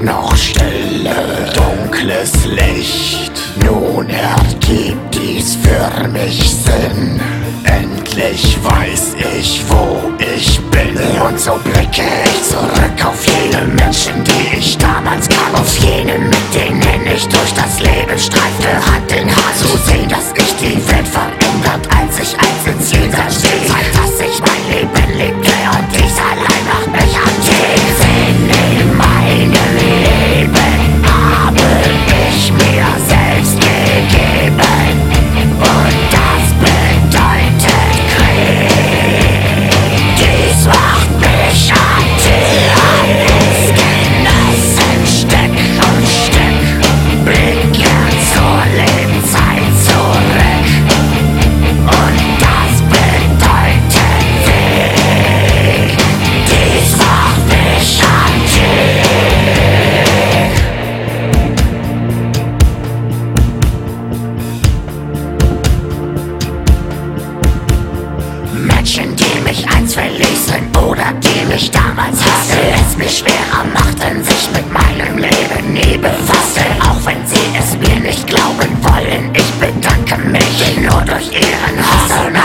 Hölle, dunkles Licht. Nun ergibt dies für mich Sinn. Endlich weiß ich, wo ich bin. Und so blicke ich zurück auf jene Menschen, die ich damals kam. Auf jene, mit denen ich durch das Leben streifte, hat Liebe, die mich damals hasste, es mich schwerer machten, sich mit meinem Leben nie befasste. Auch wenn sie es mir nicht glauben wollen, ich bedanke mich nur durch ihren Hass.